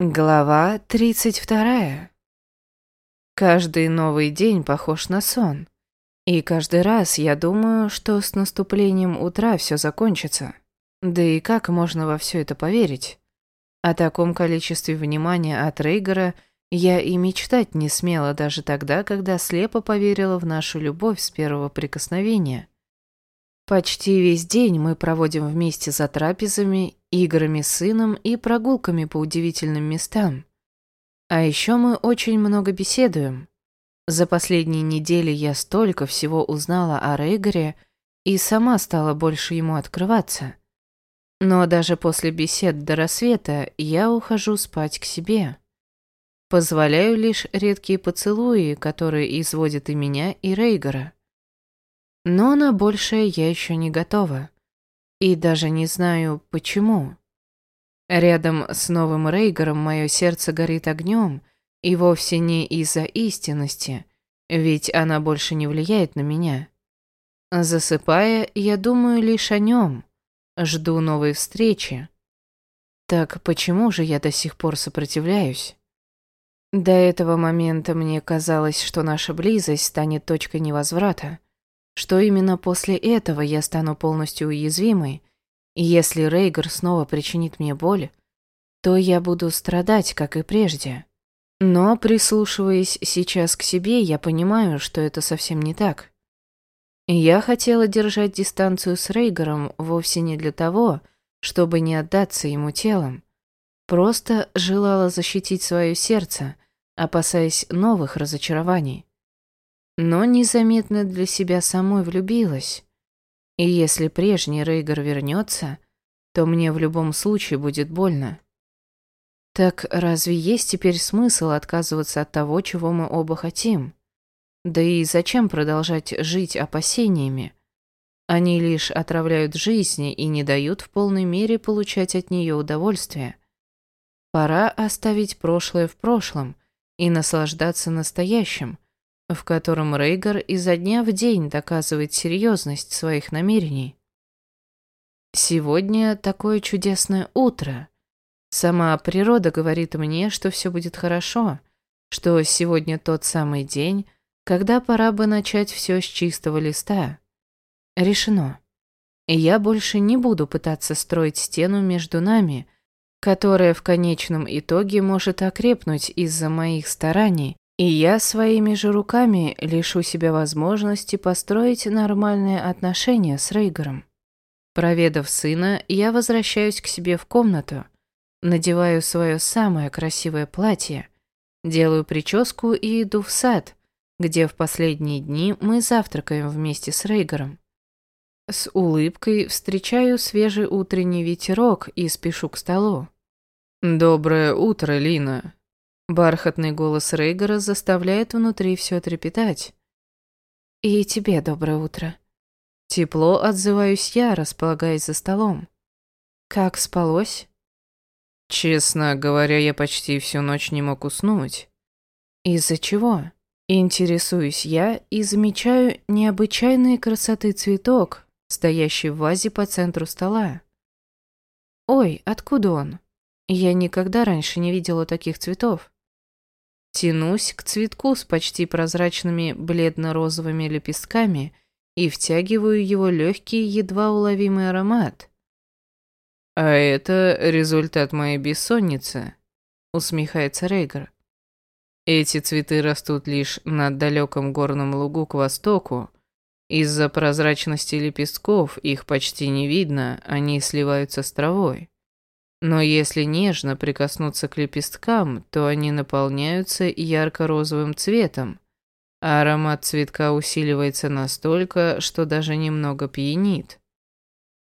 Глава 32. Каждый новый день похож на сон. И каждый раз я думаю, что с наступлением утра все закончится. Да и как можно во все это поверить? О таком количестве внимания от Рейгера я и мечтать не смела даже тогда, когда слепо поверила в нашу любовь с первого прикосновения. Почти весь день мы проводим вместе за трапезами, играми с сыном и прогулками по удивительным местам. А еще мы очень много беседуем. За последние недели я столько всего узнала о Рейгоре и сама стала больше ему открываться. Но даже после бесед до рассвета я ухожу спать к себе. Позволяю лишь редкие поцелуи, которые изводят и меня, и Рейгора. Но на большее я еще не готова. И даже не знаю, почему. Рядом с новым Рейгером мое сердце горит огнем, и вовсе не из-за истинности, ведь она больше не влияет на меня. Засыпая, я думаю лишь о нем, жду новой встречи. Так почему же я до сих пор сопротивляюсь? До этого момента мне казалось, что наша близость станет точкой невозврата что именно после этого я стану полностью уязвимой, и если Рейгар снова причинит мне боль, то я буду страдать, как и прежде. Но, прислушиваясь сейчас к себе, я понимаю, что это совсем не так. Я хотела держать дистанцию с Рейгаром вовсе не для того, чтобы не отдаться ему телом. Просто желала защитить свое сердце, опасаясь новых разочарований но незаметно для себя самой влюбилась. И если прежний Рейгар вернется, то мне в любом случае будет больно. Так разве есть теперь смысл отказываться от того, чего мы оба хотим? Да и зачем продолжать жить опасениями? Они лишь отравляют жизни и не дают в полной мере получать от нее удовольствие. Пора оставить прошлое в прошлом и наслаждаться настоящим, в котором Рейгар изо дня в день доказывает серьезность своих намерений. Сегодня такое чудесное утро. Сама природа говорит мне, что все будет хорошо, что сегодня тот самый день, когда пора бы начать все с чистого листа. Решено. Я больше не буду пытаться строить стену между нами, которая в конечном итоге может окрепнуть из-за моих стараний и я своими же руками лишу себя возможности построить нормальные отношения с Рейгером. Проведав сына, я возвращаюсь к себе в комнату, надеваю свое самое красивое платье, делаю прическу и иду в сад, где в последние дни мы завтракаем вместе с Рейгером. С улыбкой встречаю свежий утренний ветерок и спешу к столу. «Доброе утро, Лина», Бархатный голос Рейгора заставляет внутри все трепетать. «И тебе доброе утро». Тепло отзываюсь я, располагаясь за столом. «Как спалось?» Честно говоря, я почти всю ночь не мог уснуть. Из-за чего? Интересуюсь я и замечаю необычайной красоты цветок, стоящий в вазе по центру стола. Ой, откуда он? Я никогда раньше не видела таких цветов. Тянусь к цветку с почти прозрачными бледно-розовыми лепестками и втягиваю его легкий, едва уловимый аромат. «А это результат моей бессонницы», — усмехается Рейгар. «Эти цветы растут лишь на далеком горном лугу к востоку. Из-за прозрачности лепестков их почти не видно, они сливаются с травой. Но если нежно прикоснуться к лепесткам, то они наполняются ярко-розовым цветом, а аромат цветка усиливается настолько, что даже немного пьянит.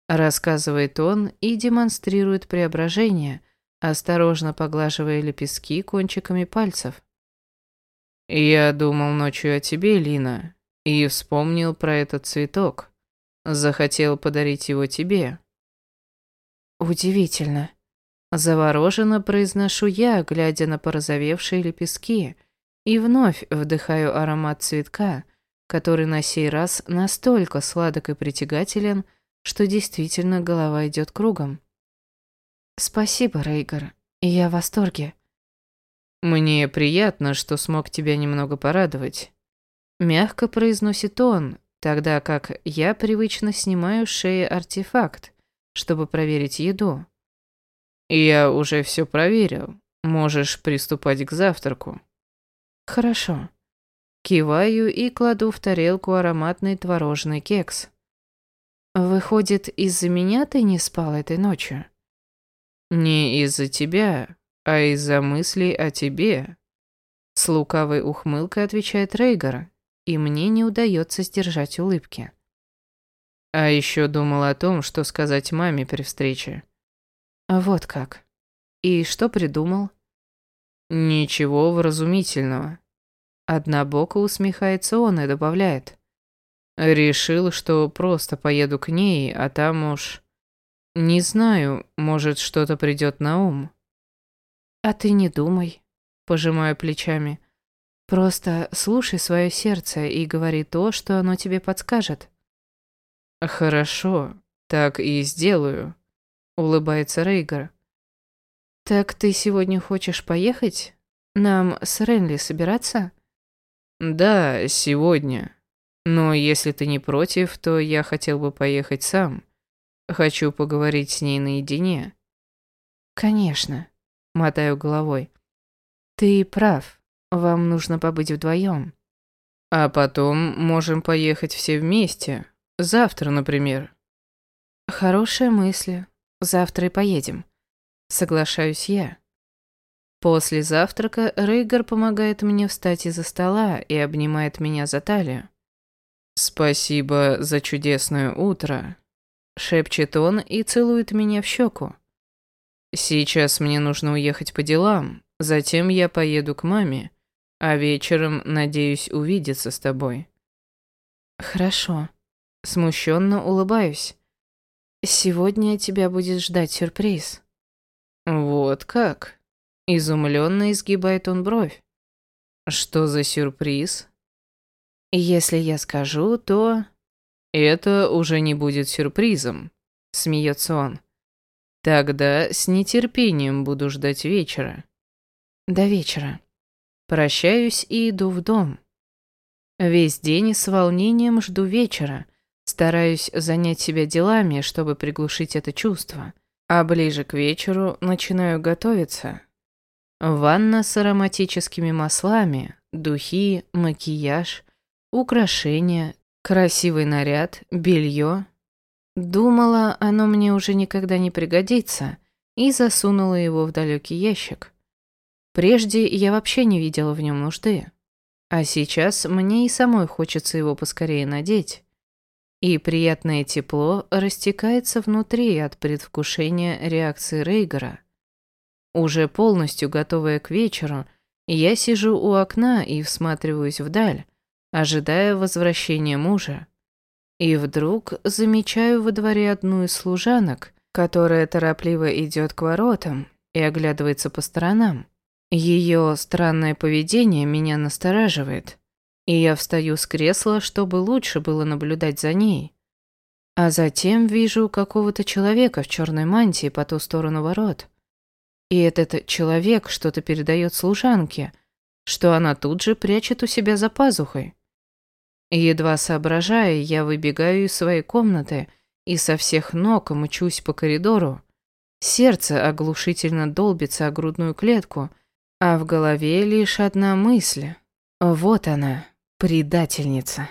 Рассказывает он и демонстрирует преображение, осторожно поглаживая лепестки кончиками пальцев. «Я думал ночью о тебе, Лина, и вспомнил про этот цветок. Захотел подарить его тебе». «Удивительно», Завороженно произношу я, глядя на порозовевшие лепестки, и вновь вдыхаю аромат цветка, который на сей раз настолько сладок и притягателен, что действительно голова идет кругом. «Спасибо, Рейгар, я в восторге», «Мне приятно, что смог тебя немного порадовать». Мягко произносит он, тогда как я привычно снимаю с шеи артефакт, чтобы проверить еду. «Я уже все проверил. Можешь приступать к завтраку». «Хорошо». Киваю и кладу в тарелку ароматный творожный кекс. «Выходит, из-за меня ты не спал этой ночью?» «Не из-за тебя, а из-за мыслей о тебе», с лукавой ухмылкой отвечает Рейгар, и мне не удается сдержать улыбки. А еще думал о том, что сказать маме при встрече. Вот как. И что придумал? Ничего вразумительного. Однобоко усмехается он и добавляет. Решил, что просто поеду к ней, а там уж... Не знаю, может, что-то придет на ум. А ты не думай, пожимаю плечами. Просто слушай свое сердце и говори то, что оно тебе подскажет. Хорошо, так и сделаю, улыбается Рейгар. Так ты сегодня хочешь поехать? Нам с Ренли собираться? Да, сегодня. Но если ты не против, то я хотел бы поехать сам. Хочу поговорить с ней наедине. Конечно, мотаю головой. Ты прав. Вам нужно побыть вдвоем. А потом можем поехать все вместе. Завтра, например. Хорошая мысль. Завтра и поедем. Соглашаюсь я. После завтрака Рейгар помогает мне встать из-за стола и обнимает меня за талию. «Спасибо за чудесное утро», — шепчет он и целует меня в щеку. «Сейчас мне нужно уехать по делам, затем я поеду к маме, а вечером надеюсь увидеться с тобой. Хорошо. Смущенно улыбаюсь. Сегодня тебя будет ждать сюрприз. Вот как? Изумленно изгибает он бровь. Что за сюрприз? Если я скажу, то... Это уже не будет сюрпризом, смеется он. Тогда с нетерпением буду ждать вечера. До вечера. Прощаюсь и иду в дом. Весь день с волнением жду вечера, стараюсь занять себя делами, чтобы приглушить это чувство, а ближе к вечеру начинаю готовиться. Ванна с ароматическими маслами, духи, макияж, украшения, красивый наряд, белье. Думала, оно мне уже никогда не пригодится, и засунула его в далекий ящик. Прежде я вообще не видела в нем нужды. А сейчас мне и самой хочется его поскорее надеть. И приятное тепло растекается внутри от предвкушения реакции Рейгара. Уже полностью готовая к вечеру, я сижу у окна и всматриваюсь вдаль, ожидая возвращения мужа. И вдруг замечаю во дворе одну из служанок, которая торопливо идет к воротам и оглядывается по сторонам. Ее странное поведение меня настораживает, и я встаю с кресла, чтобы лучше было наблюдать за ней. А затем вижу какого-то человека в черной мантии по ту сторону ворот. И этот человек что-то передает служанке, что она тут же прячет у себя за пазухой. Едва соображая, я выбегаю из своей комнаты и со всех ног мчусь по коридору. Сердце оглушительно долбится о грудную клетку, а в голове лишь одна мысль. Вот она, предательница.